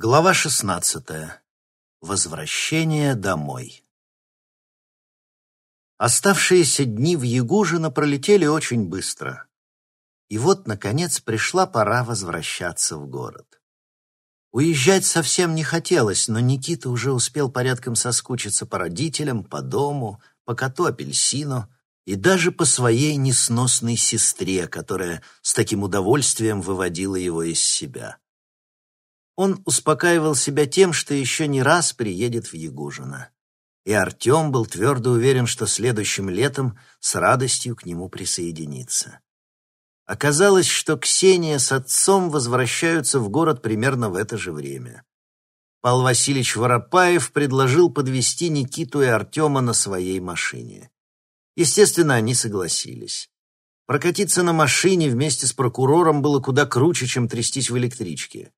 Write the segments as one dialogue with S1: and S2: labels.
S1: Глава шестнадцатая. Возвращение домой. Оставшиеся дни в Ягужино пролетели очень быстро. И вот, наконец, пришла пора возвращаться в город. Уезжать совсем не хотелось, но Никита уже успел порядком соскучиться по родителям, по дому, по коту апельсину и даже по своей несносной сестре, которая с таким удовольствием выводила его из себя. Он успокаивал себя тем, что еще не раз приедет в Ягужино. И Артем был твердо уверен, что следующим летом с радостью к нему присоединится. Оказалось, что Ксения с отцом возвращаются в город примерно в это же время. Павел Васильевич Воропаев предложил подвести Никиту и Артема на своей машине. Естественно, они согласились. Прокатиться на машине вместе с прокурором было куда круче, чем трястись в электричке.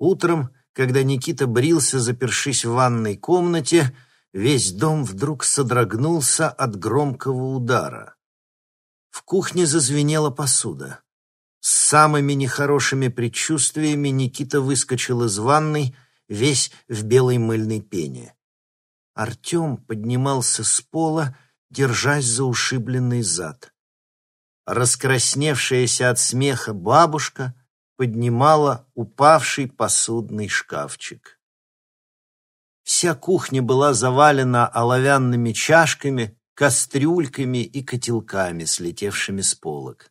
S1: Утром, когда Никита брился, запершись в ванной комнате, весь дом вдруг содрогнулся от громкого удара. В кухне зазвенела посуда. С самыми нехорошими предчувствиями Никита выскочил из ванной, весь в белой мыльной пене. Артем поднимался с пола, держась за ушибленный зад. Раскрасневшаяся от смеха бабушка поднимала упавший посудный шкафчик. Вся кухня была завалена оловянными чашками, кастрюльками и котелками, слетевшими с полок.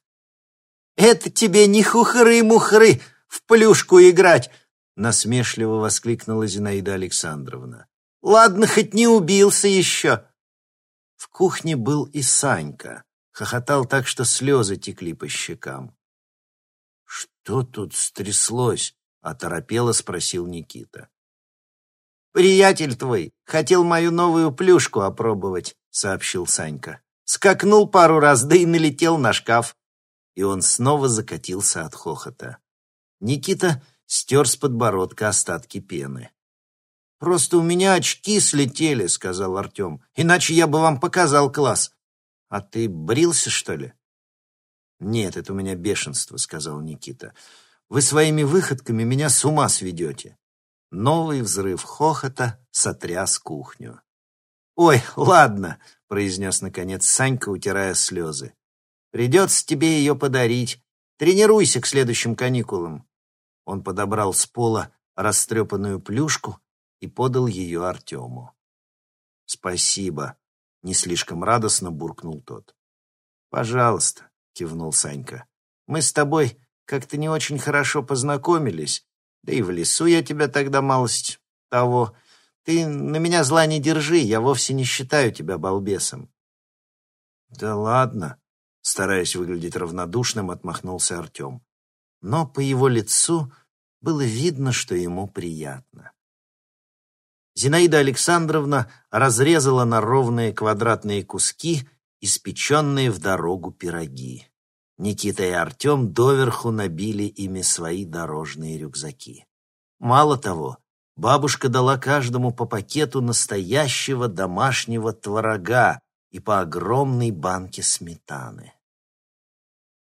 S1: «Это тебе не хухры-мухры в плюшку играть!» насмешливо воскликнула Зинаида Александровна. «Ладно, хоть не убился еще!» В кухне был и Санька, хохотал так, что слезы текли по щекам. «Что тут стряслось?» — оторопело спросил Никита. «Приятель твой хотел мою новую плюшку опробовать», — сообщил Санька. «Скакнул пару раз, да и налетел на шкаф». И он снова закатился от хохота. Никита стер с подбородка остатки пены. «Просто у меня очки слетели», — сказал Артем. «Иначе я бы вам показал класс». «А ты брился, что ли?» «Нет, это у меня бешенство», — сказал Никита. «Вы своими выходками меня с ума сведете». Новый взрыв хохота сотряс кухню. «Ой, ладно», — произнес наконец Санька, утирая слезы. «Придется тебе ее подарить. Тренируйся к следующим каникулам». Он подобрал с пола растрепанную плюшку и подал ее Артему. «Спасибо», — не слишком радостно буркнул тот. «Пожалуйста» кивнул Санька. «Мы с тобой как-то не очень хорошо познакомились, да и в лесу я тебя тогда малость того. Ты на меня зла не держи, я вовсе не считаю тебя балбесом». «Да ладно», — стараясь выглядеть равнодушным, отмахнулся Артем. Но по его лицу было видно, что ему приятно. Зинаида Александровна разрезала на ровные квадратные куски испеченные в дорогу пироги. Никита и Артем доверху набили ими свои дорожные рюкзаки. Мало того, бабушка дала каждому по пакету настоящего домашнего творога и по огромной банке сметаны.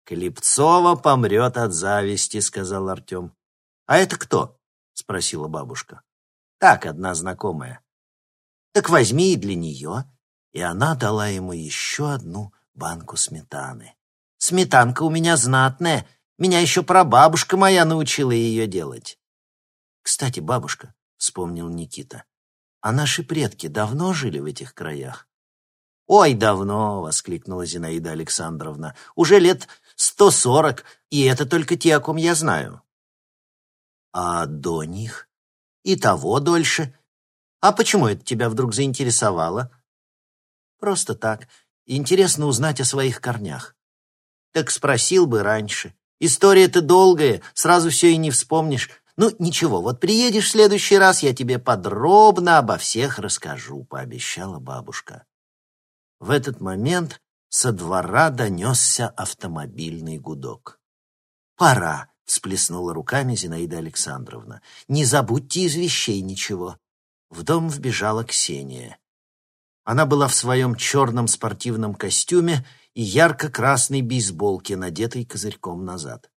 S1: «Клепцова помрет от зависти», — сказал Артем. «А это кто?» — спросила бабушка. «Так, одна знакомая». «Так возьми и для нее». И она дала ему еще одну банку сметаны. Сметанка у меня знатная. Меня еще прабабушка моя научила ее делать. Кстати, бабушка, — вспомнил Никита, — а наши предки давно жили в этих краях? «Ой, давно!» — воскликнула Зинаида Александровна. «Уже лет сто сорок, и это только те, о ком я знаю». «А до них?» «И того дольше. А почему это тебя вдруг заинтересовало?» «Просто так. Интересно узнать о своих корнях. Так спросил бы раньше. История-то долгая, сразу все и не вспомнишь. Ну, ничего, вот приедешь в следующий раз, я тебе подробно обо всех расскажу, пообещала бабушка. В этот момент со двора донесся автомобильный гудок. «Пора», — всплеснула руками Зинаида Александровна. «Не забудьте из вещей ничего». В дом вбежала Ксения. Она была в своем черном спортивном костюме и ярко-красной бейсболке, надетой козырьком назад.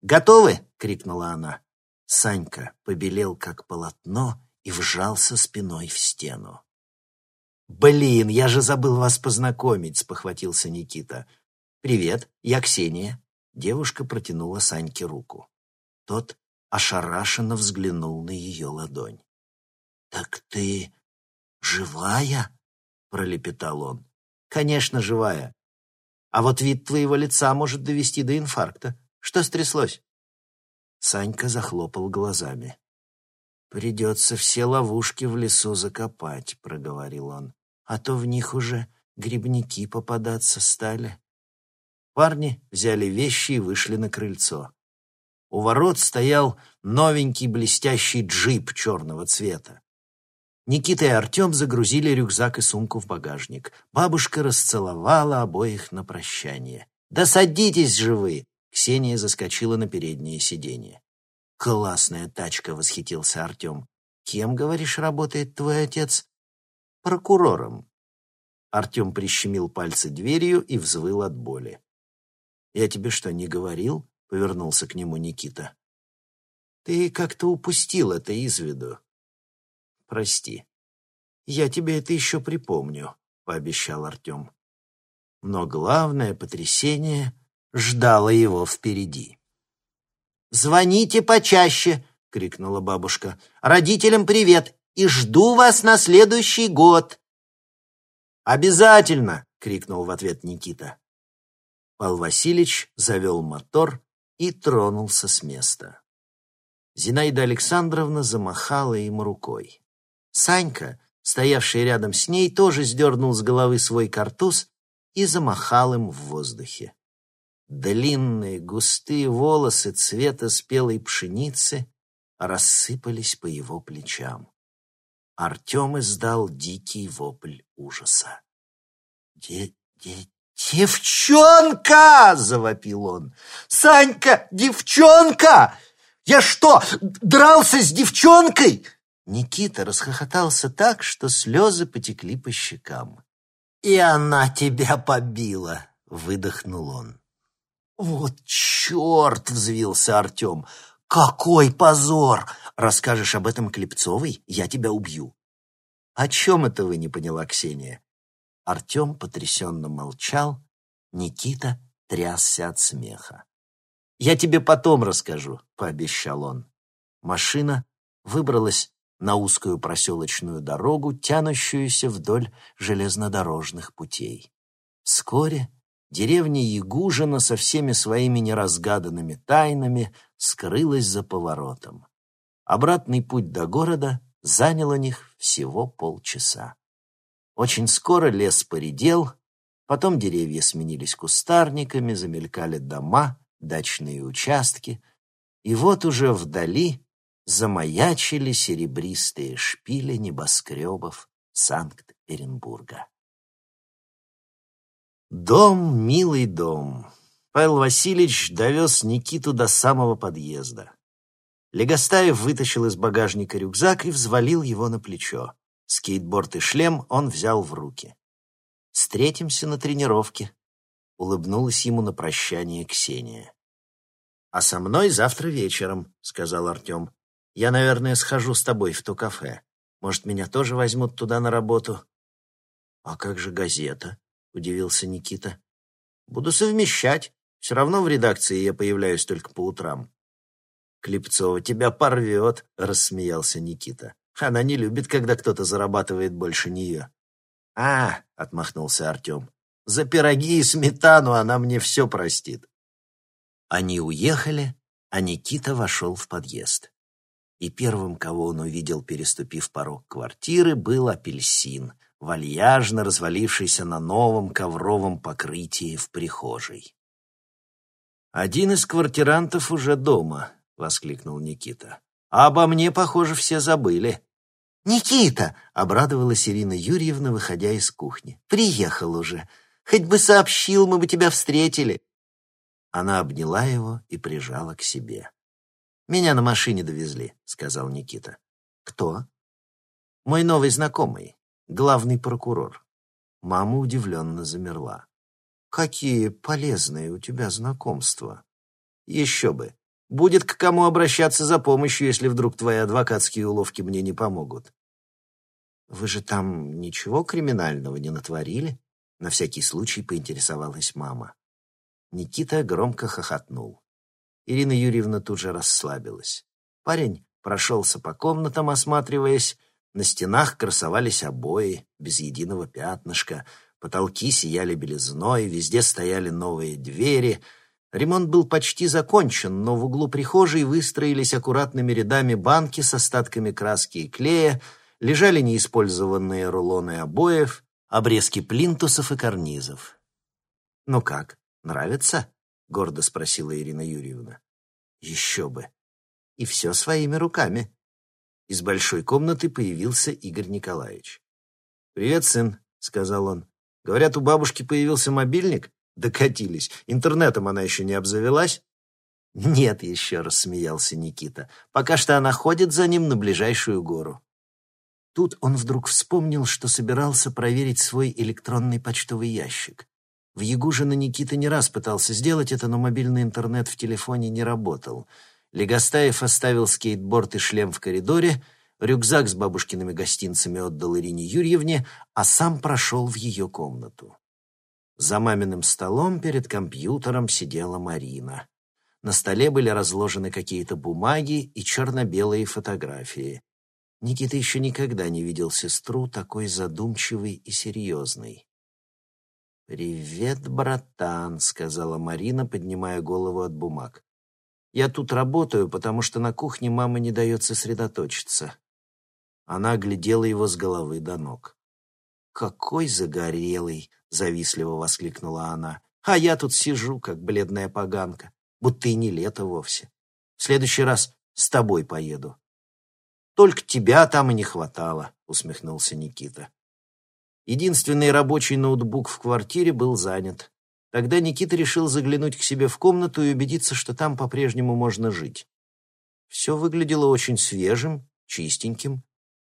S1: «Готовы?» — крикнула она. Санька побелел, как полотно, и вжался спиной в стену. «Блин, я же забыл вас познакомить», — спохватился Никита. «Привет, я Ксения». Девушка протянула Саньке руку. Тот ошарашенно взглянул на ее ладонь. «Так ты живая?» — пролепетал он. «Конечно, живая. А вот вид твоего лица может довести до инфаркта. Что стряслось?» Санька захлопал глазами. «Придется все ловушки в лесу закопать», — проговорил он. «А то в них уже грибники попадаться стали». Парни взяли вещи и вышли на крыльцо. У ворот стоял новенький блестящий джип черного цвета. Никита и Артем загрузили рюкзак и сумку в багажник. Бабушка расцеловала обоих на прощание. «Да садитесь же вы!» Ксения заскочила на переднее сиденье. «Классная тачка!» — восхитился Артем. «Кем, говоришь, работает твой отец?» «Прокурором». Артем прищемил пальцы дверью и взвыл от боли. «Я тебе что, не говорил?» — повернулся к нему Никита. «Ты как-то упустил это из виду». «Прости. Я тебе это еще припомню», — пообещал Артем. Но главное потрясение ждало его впереди. «Звоните почаще!» — крикнула бабушка. «Родителям привет! И жду вас на следующий год!» «Обязательно!» — крикнул в ответ Никита. Павел Васильевич завел мотор и тронулся с места. Зинаида Александровна замахала им рукой. Санька, стоявший рядом с ней, тоже сдернул с головы свой картуз и замахал им в воздухе. Длинные густые волосы цвета спелой пшеницы рассыпались по его плечам. Артем издал дикий вопль ужаса. «Де -де «Девчонка!» — завопил он. «Санька, девчонка! Я что, дрался с девчонкой?» Никита расхохотался так, что слезы потекли по щекам. «И она тебя побила!» — выдохнул он. «Вот черт!» — взвился Артем. «Какой позор! Расскажешь об этом Клепцовой, я тебя убью». «О чем это вы?» — не поняла Ксения. Артем потрясенно молчал, Никита трясся от смеха. «Я тебе потом расскажу», — пообещал он. Машина выбралась на узкую проселочную дорогу, тянущуюся вдоль железнодорожных путей. Вскоре деревня Ягужина со всеми своими неразгаданными тайнами скрылась за поворотом. Обратный путь до города занял у них всего полчаса. Очень скоро лес поредел, потом деревья сменились кустарниками, замелькали дома, дачные участки, и вот уже вдали замаячили серебристые шпили небоскребов Санкт-Петербурга. Дом, милый дом. Павел Васильевич довез Никиту до самого подъезда. Легостаев вытащил из багажника рюкзак и взвалил его на плечо. Скейтборд и шлем он взял в руки. «Встретимся на тренировке», — улыбнулась ему на прощание Ксения. «А со мной завтра вечером», — сказал Артем. «Я, наверное, схожу с тобой в то кафе. Может, меня тоже возьмут туда на работу?» «А как же газета?» — удивился Никита. «Буду совмещать. Все равно в редакции я появляюсь только по утрам». «Клепцова тебя порвет», — рассмеялся Никита. «Она не любит, когда кто-то зарабатывает больше нее». «А», — отмахнулся Артем, — «за пироги и сметану она мне все простит». Они уехали, а Никита вошел в подъезд. И первым, кого он увидел, переступив порог квартиры, был апельсин, вальяжно развалившийся на новом ковровом покрытии в прихожей. «Один из квартирантов уже дома», — воскликнул Никита. «А обо мне, похоже, все забыли». «Никита!» — обрадовалась Ирина Юрьевна, выходя из кухни. «Приехал уже. Хоть бы сообщил, мы бы тебя встретили». Она обняла его и прижала к себе. «Меня на машине довезли», — сказал Никита. «Кто?» «Мой новый знакомый главный прокурор. Мама удивленно замерла. «Какие полезные у тебя знакомства!» «Еще бы! Будет к кому обращаться за помощью, если вдруг твои адвокатские уловки мне не помогут. Вы же там ничего криминального не натворили? На всякий случай поинтересовалась мама. Никита громко хохотнул. Ирина Юрьевна тут же расслабилась. Парень прошелся по комнатам, осматриваясь. На стенах красовались обои, без единого пятнышка. Потолки сияли белизной, везде стояли новые двери. Ремонт был почти закончен, но в углу прихожей выстроились аккуратными рядами банки с остатками краски и клея, лежали неиспользованные рулоны обоев, обрезки плинтусов и карнизов. «Ну как, нравится?» — гордо спросила Ирина Юрьевна. «Еще бы! И все своими руками!» Из большой комнаты появился Игорь Николаевич. «Привет, сын», — сказал он. «Говорят, у бабушки появился мобильник?» Докатились. Интернетом она еще не обзавелась? «Нет еще», — рассмеялся Никита. «Пока что она ходит за ним на ближайшую гору». Тут он вдруг вспомнил, что собирался проверить свой электронный почтовый ящик. В Ягужино Никита не раз пытался сделать это, но мобильный интернет в телефоне не работал. Легостаев оставил скейтборд и шлем в коридоре, рюкзак с бабушкиными гостинцами отдал Ирине Юрьевне, а сам прошел в ее комнату. За маминым столом перед компьютером сидела Марина. На столе были разложены какие-то бумаги и черно-белые фотографии. Никита еще никогда не видел сестру такой задумчивой и серьезной. «Привет, братан», — сказала Марина, поднимая голову от бумаг. «Я тут работаю, потому что на кухне мама не дает сосредоточиться». Она оглядела его с головы до ног. «Какой загорелый!» — завистливо воскликнула она. «А я тут сижу, как бледная поганка, будто и не лето вовсе. В следующий раз с тобой поеду». «Только тебя там и не хватало», — усмехнулся Никита. Единственный рабочий ноутбук в квартире был занят. Тогда Никита решил заглянуть к себе в комнату и убедиться, что там по-прежнему можно жить. Все выглядело очень свежим, чистеньким.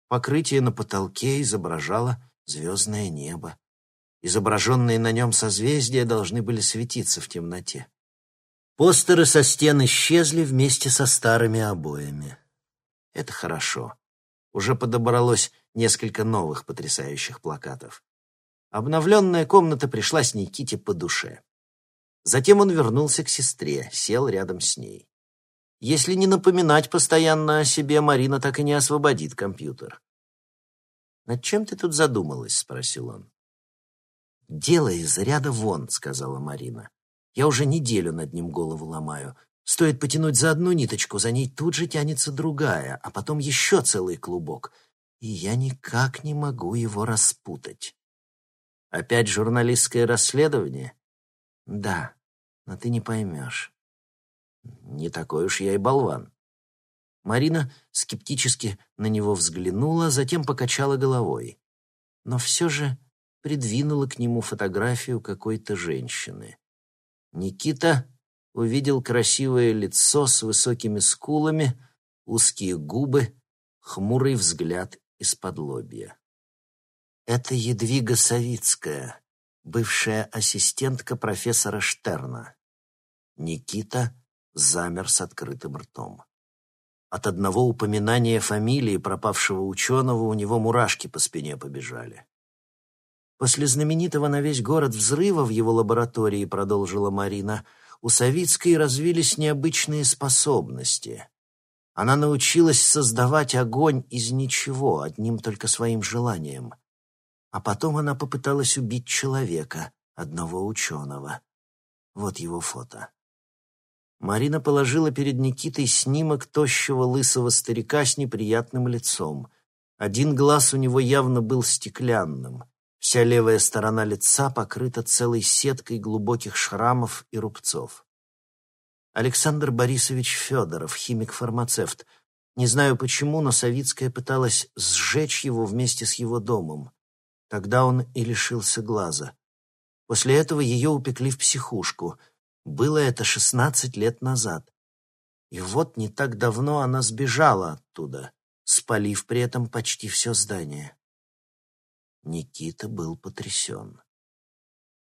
S1: Покрытие на потолке изображало звездное небо. Изображенные на нем созвездия должны были светиться в темноте. Постеры со стен исчезли вместе со старыми обоями. Это хорошо. Уже подобралось несколько новых потрясающих плакатов. Обновленная комната пришлась Никите по душе. Затем он вернулся к сестре, сел рядом с ней. Если не напоминать постоянно о себе, Марина так и не освободит компьютер. «Над чем ты тут задумалась?» — спросил он. «Дело из ряда вон», — сказала Марина. «Я уже неделю над ним голову ломаю. Стоит потянуть за одну ниточку, за ней тут же тянется другая, а потом еще целый клубок. И я никак не могу его распутать». «Опять журналистское расследование?» «Да, но ты не поймешь». «Не такой уж я и болван. Марина скептически на него взглянула, затем покачала головой. Но все же придвинула к нему фотографию какой-то женщины. Никита увидел красивое лицо с высокими скулами, узкие губы, хмурый взгляд из-под лобья. Это Едвига Савицкая, бывшая ассистентка профессора Штерна. Никита замер с открытым ртом. От одного упоминания фамилии пропавшего ученого у него мурашки по спине побежали. После знаменитого на весь город взрыва в его лаборатории, продолжила Марина, у Савицкой развились необычные способности. Она научилась создавать огонь из ничего, одним только своим желанием. А потом она попыталась убить человека, одного ученого. Вот его фото. Марина положила перед Никитой снимок тощего лысого старика с неприятным лицом. Один глаз у него явно был стеклянным. Вся левая сторона лица покрыта целой сеткой глубоких шрамов и рубцов. Александр Борисович Федоров, химик-фармацевт. Не знаю почему, но Савицкая пыталась сжечь его вместе с его домом. Тогда он и лишился глаза. После этого ее упекли в психушку — было это шестнадцать лет назад. И вот не так давно она сбежала оттуда, спалив при этом почти все здание. Никита был потрясен.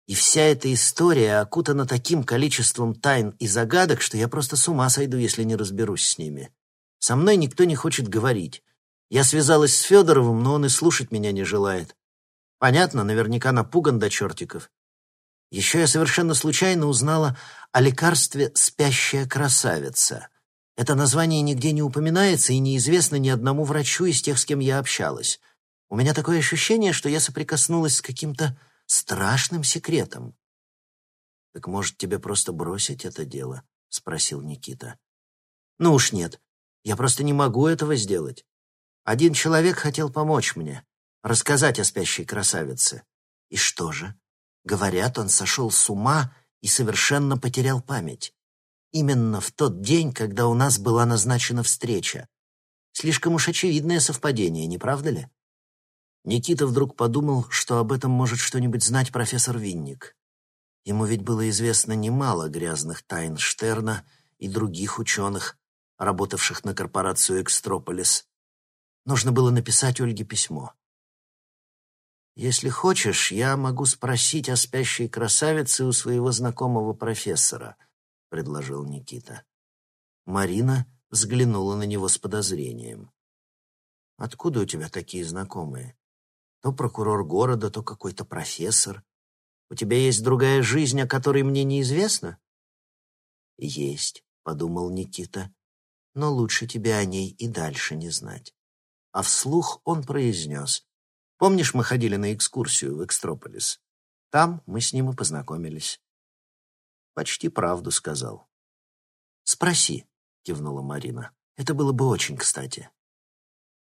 S1: И вся эта история окутана таким количеством тайн и загадок, что я просто с ума сойду, если не разберусь с ними. Со мной никто не хочет говорить. Я связалась с Федоровым, но он и слушать меня не желает. Понятно, наверняка напуган до чертиков. Еще я совершенно случайно узнала о лекарстве «спящая красавица». Это название нигде не упоминается и неизвестно ни одному врачу из тех, с кем я общалась. У меня такое ощущение, что я соприкоснулась с каким-то страшным секретом. «Так, может, тебе просто бросить это дело?» — спросил Никита. «Ну уж нет. Я просто не могу этого сделать. Один человек хотел помочь мне, рассказать о спящей красавице. И что же? Говорят, он сошел с ума и совершенно потерял память. Именно в тот день, когда у нас была назначена встреча. Слишком уж очевидное совпадение, не правда ли? Никита вдруг подумал, что об этом может что-нибудь знать профессор Винник. Ему ведь было известно немало грязных тайн Штерна и других ученых, работавших на корпорацию «Экстрополис». Нужно было написать Ольге письмо. «Если хочешь, я могу спросить о спящей красавице у своего знакомого профессора», — предложил Никита. Марина взглянула на него с подозрением. «Откуда у тебя такие знакомые? То прокурор города, то какой-то профессор. У тебя есть другая жизнь, о которой мне неизвестно?» «Есть», — подумал Никита но лучше тебе о ней и дальше не знать. А вслух он произнес. Помнишь, мы ходили на экскурсию в Экстрополис? Там мы с ним и познакомились. Почти правду сказал. «Спроси», — кивнула Марина. «Это было бы очень кстати».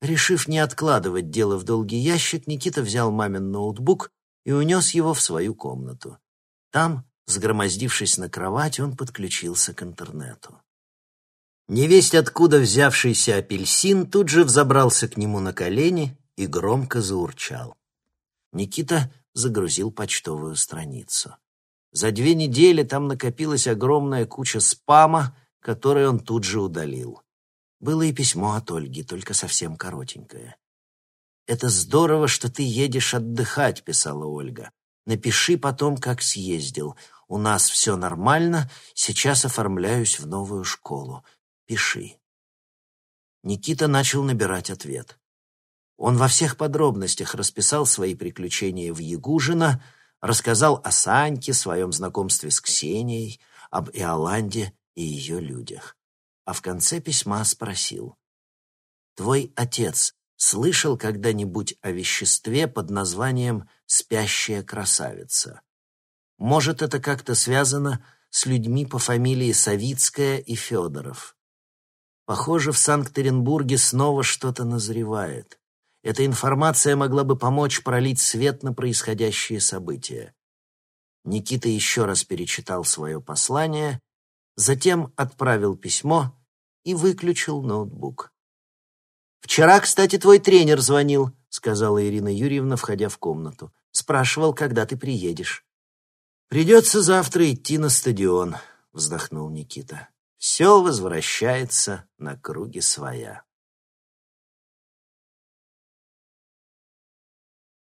S1: Решив не откладывать дело в долгий ящик, Никита взял мамин ноутбук и унес его в свою комнату. Там, сгромоздившись на кровать, он подключился к интернету. Невесть откуда взявшийся апельсин тут же взобрался к нему на колени и громко заурчал. Никита загрузил почтовую страницу. За две недели там накопилась огромная куча спама, который он тут же удалил. Было и письмо от Ольги, только совсем коротенькое. «Это здорово, что ты едешь отдыхать», — писала Ольга. «Напиши потом, как съездил. У нас все нормально, сейчас оформляюсь в новую школу пиши». Никита начал набирать ответ. Он во всех подробностях расписал свои приключения в Ягужино, рассказал о Саньке, своем знакомстве с Ксенией, об Иоланде и ее людях. А в конце письма спросил. «Твой отец слышал когда-нибудь о веществе под названием «спящая красавица»? Может, это как-то связано с людьми по фамилии Савицкая и Федоров?» Похоже, в Санкт-Петербурге снова что-то назревает. Эта информация могла бы помочь пролить свет на происходящие события. Никита еще раз перечитал свое послание, затем отправил письмо и выключил ноутбук. «Вчера, кстати, твой тренер звонил», — сказала Ирина Юрьевна, входя в комнату. «Спрашивал, когда ты приедешь». «Придется завтра идти на стадион», — вздохнул Никита все возвращается на круги своя.